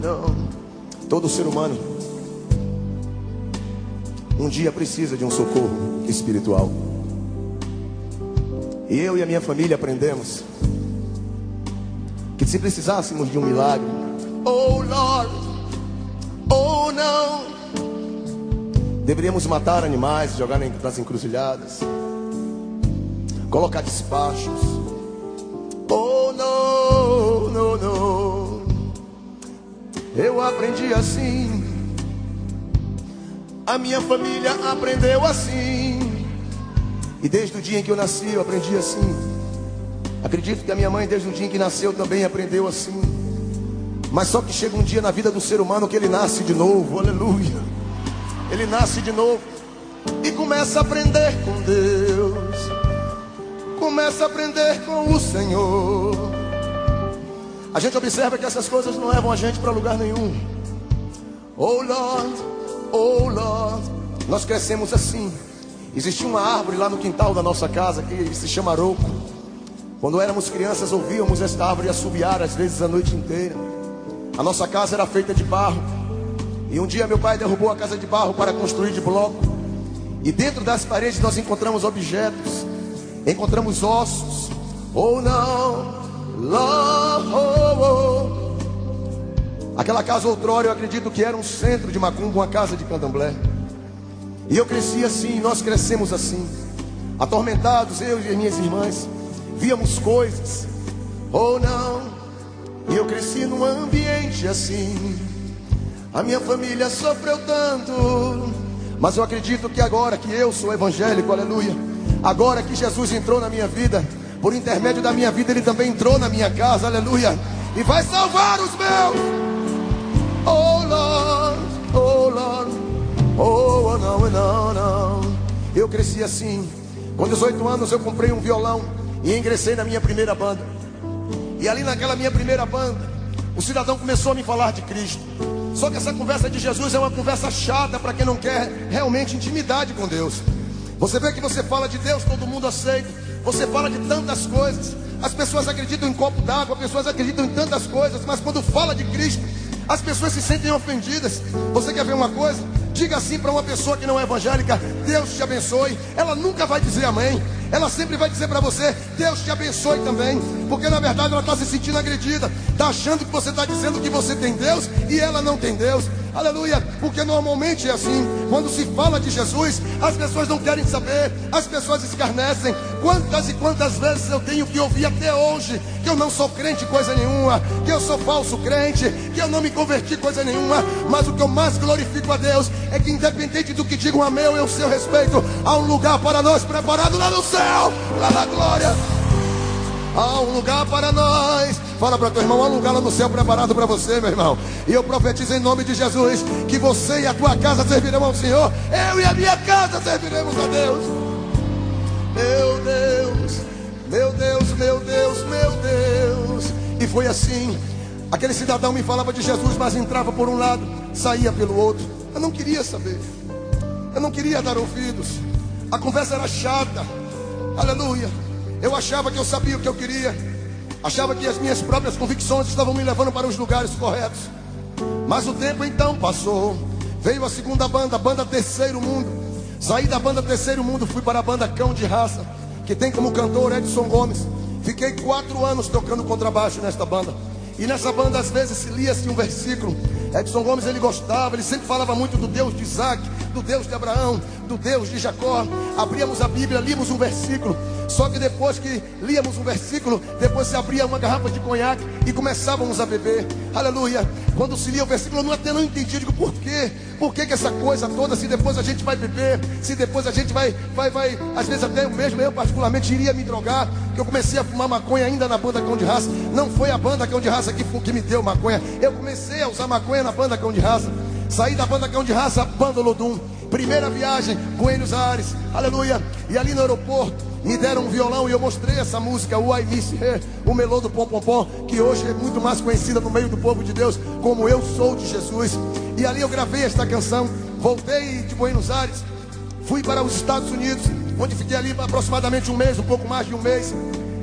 Não. Todo ser humano um dia precisa de um socorro espiritual. E eu e a minha família aprendemos que se precisássemos de um milagre, oh Lord, oh não, deveríamos matar animais, jogar nas encruzilhadas, colocar despachos. Eu aprendi assim. A minha família aprendeu assim. E desde o dia em que eu nasci, eu aprendi assim. Acredito que a minha mãe, desde o dia em que nasceu, também aprendeu assim. Mas só que chega um dia na vida do ser humano que ele nasce de novo, aleluia. Ele nasce de novo e começa a aprender com Deus, começa a aprender com o Senhor. A gente observa que essas coisas não levam a gente para lugar nenhum. Oh Lord, oh Lord, nós crescemos assim. Existia uma árvore lá no quintal da nossa casa que se chama Roco. Quando éramos crianças, ouvíamos esta árvore assobiar às vezes a noite inteira. A nossa casa era feita de barro. E um dia meu pai derrubou a casa de barro para construir de bloco. E dentro das paredes nós encontramos objetos, encontramos ossos. Oh não, Lord, oh. Aquela casa outrora eu acredito que era um centro de macumba, uma casa de candomblé. E eu cresci assim, nós crescemos assim, atormentados, eu e as minhas irmãs, víamos coisas. Oh não, e eu cresci num ambiente assim. A minha família sofreu tanto. Mas eu acredito que agora que eu sou evangélico, aleluia. Agora que Jesus entrou na minha vida, por intermédio da minha vida, Ele também entrou na minha casa, aleluia. E vai salvar os meus. Oh não, não, não. Eu cresci assim. Com 18 anos eu comprei um violão e ingressei na minha primeira banda. E ali naquela minha primeira banda, o cidadão começou a me falar de Cristo. Só que essa conversa de Jesus é uma conversa chata para quem não quer realmente intimidade com Deus. Você vê que você fala de Deus, todo mundo aceita. Você fala de tantas coisas. As pessoas acreditam em copo d'água, as pessoas acreditam em tantas coisas, mas quando fala de Cristo, as pessoas se sentem ofendidas. Você quer ver uma coisa? Diga assim para uma pessoa que não é evangélica: Deus te abençoe. Ela nunca vai dizer amém. Ela sempre vai dizer para você: Deus te abençoe também. Porque na verdade ela está se sentindo agredida. Está achando que você está dizendo que você tem Deus e ela não tem Deus. Aleluia. Porque normalmente é assim. Quando se fala de Jesus, as pessoas não querem saber. As pessoas escarnecem. Quantas e quantas vezes eu tenho que ouvir até hoje que eu não sou crente coisa nenhuma, que eu sou falso crente, que eu não me converti coisa nenhuma. Mas o que eu mais glorifico a Deus é que independente do que digam a meu e o seu respeito, há um lugar para nós preparado lá no céu, lá na glória. Há um lugar para nós. Fala para teu irmão, há um lugar lá no céu preparado para você, meu irmão. E eu profetizo em nome de Jesus que você e a tua casa servirão ao Senhor. Eu e a minha casa serviremos a Deus. Meu Deus, meu Deus, meu Deus, meu Deus. E foi assim. Aquele cidadão me falava de Jesus, mas entrava por um lado, saía pelo outro. Eu não queria saber. Eu não queria dar ouvidos. A conversa era chata. Aleluia. Eu achava que eu sabia o que eu queria. Achava que as minhas próprias convicções estavam me levando para os lugares corretos. Mas o tempo então passou. Veio a segunda banda, a banda Terceiro Mundo. Saí da banda Terceiro Mundo, fui para a banda Cão de Raça, que tem como cantor Edson Gomes. Fiquei quatro anos tocando contrabaixo nesta banda. E nessa banda às vezes se lia-se um versículo. Edson Gomes ele gostava, ele sempre falava muito do Deus de Isaac, do Deus de Abraão, do Deus de Jacó. Abríamos a Bíblia, líamos um versículo. Só que depois que líamos um versículo, depois se abria uma garrafa de conhaque e começávamos a beber. Aleluia. Quando se lia o versículo, eu não até não entendi. Eu digo, por quê? Por que, que essa coisa toda, se depois a gente vai beber, se depois a gente vai, vai, vai, às vezes até eu mesmo, eu particularmente iria me drogar, que eu comecei a fumar maconha ainda na banda Cão de Raça. Não foi a banda Cão de Raça que, que me deu maconha. Eu comecei a usar maconha na banda Cão de Raça. Saí da banda Cão de Raça, banda Lodum. Primeira viagem, Buenos Aires, aleluia. E ali no aeroporto, me deram um violão e eu mostrei essa música, o I Miss Her, o melô do Pom Pom Pom, que hoje é muito mais conhecida no meio do povo de Deus como Eu Sou de Jesus. E ali eu gravei esta canção, voltei de Buenos Aires, fui para os Estados Unidos, onde fiquei ali aproximadamente um mês, um pouco mais de um mês.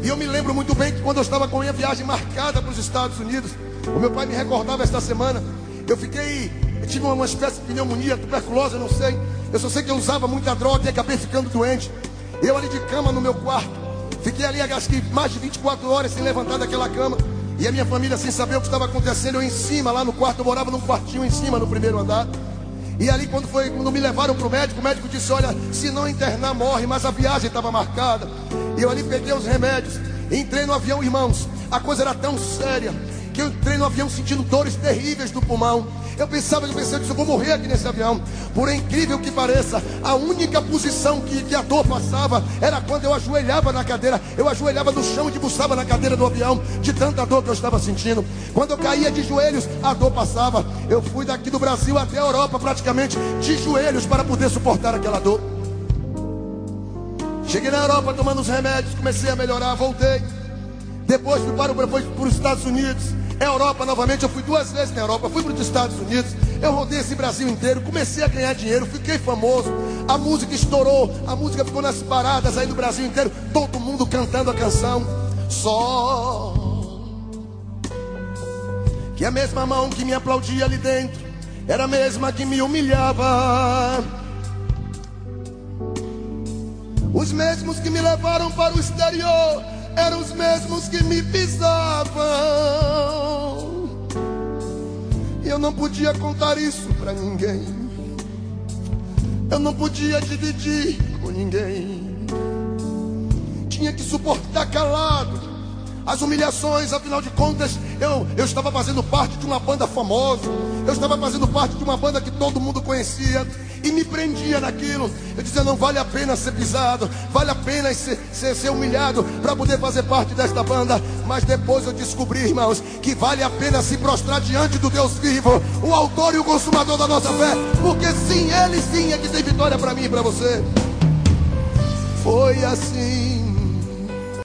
E eu me lembro muito bem que quando eu estava com a minha viagem marcada para os Estados Unidos, o meu pai me recordava esta semana, eu fiquei, eu tive uma espécie de pneumonia, tuberculose, eu não sei. Eu só sei que eu usava muita droga e acabei ficando doente. Eu ali de cama no meu quarto, fiquei ali, acho que mais de 24 horas sem levantar daquela cama. E a minha família sem saber o que estava acontecendo, eu em cima, lá no quarto, eu morava num quartinho em cima, no primeiro andar. E ali quando foi, quando me levaram para o médico, o médico disse, olha, se não internar, morre, mas a viagem estava marcada. E eu ali peguei os remédios, entrei no avião, irmãos. A coisa era tão séria que eu entrei no avião sentindo dores terríveis no pulmão. Eu pensava, eu pensei, eu vou morrer aqui nesse avião. Por incrível que pareça, a única posição que, que a dor passava era quando eu ajoelhava na cadeira. Eu ajoelhava no chão e debruçava na cadeira do avião, de tanta dor que eu estava sentindo. Quando eu caía de joelhos, a dor passava. Eu fui daqui do Brasil até a Europa, praticamente de joelhos, para poder suportar aquela dor. Cheguei na Europa tomando os remédios, comecei a melhorar, voltei. Depois fui para, depois para os Estados Unidos. Europa novamente, eu fui duas vezes na Europa, fui para os Estados Unidos, eu rodei esse Brasil inteiro, comecei a ganhar dinheiro, fiquei famoso, a música estourou, a música ficou nas paradas aí do Brasil inteiro, todo mundo cantando a canção. Só que a mesma mão que me aplaudia ali dentro era a mesma que me humilhava. Os mesmos que me levaram para o exterior eram os mesmos que me pisavam. E eu não podia contar isso para ninguém. Eu não podia dividir com ninguém. Tinha que suportar calado as humilhações, afinal de contas, eu, eu estava fazendo parte de uma banda famosa, eu estava fazendo parte de uma banda que todo mundo conhecia, e me prendia naquilo. Eu dizia: não vale a pena ser pisado, vale a pena ser, ser, ser humilhado para poder fazer parte desta banda. Mas depois eu descobri, irmãos, que vale a pena se prostrar diante do Deus vivo, o autor e o consumador da nossa fé, porque sim, Ele sim é que tem vitória para mim e para você. Foi assim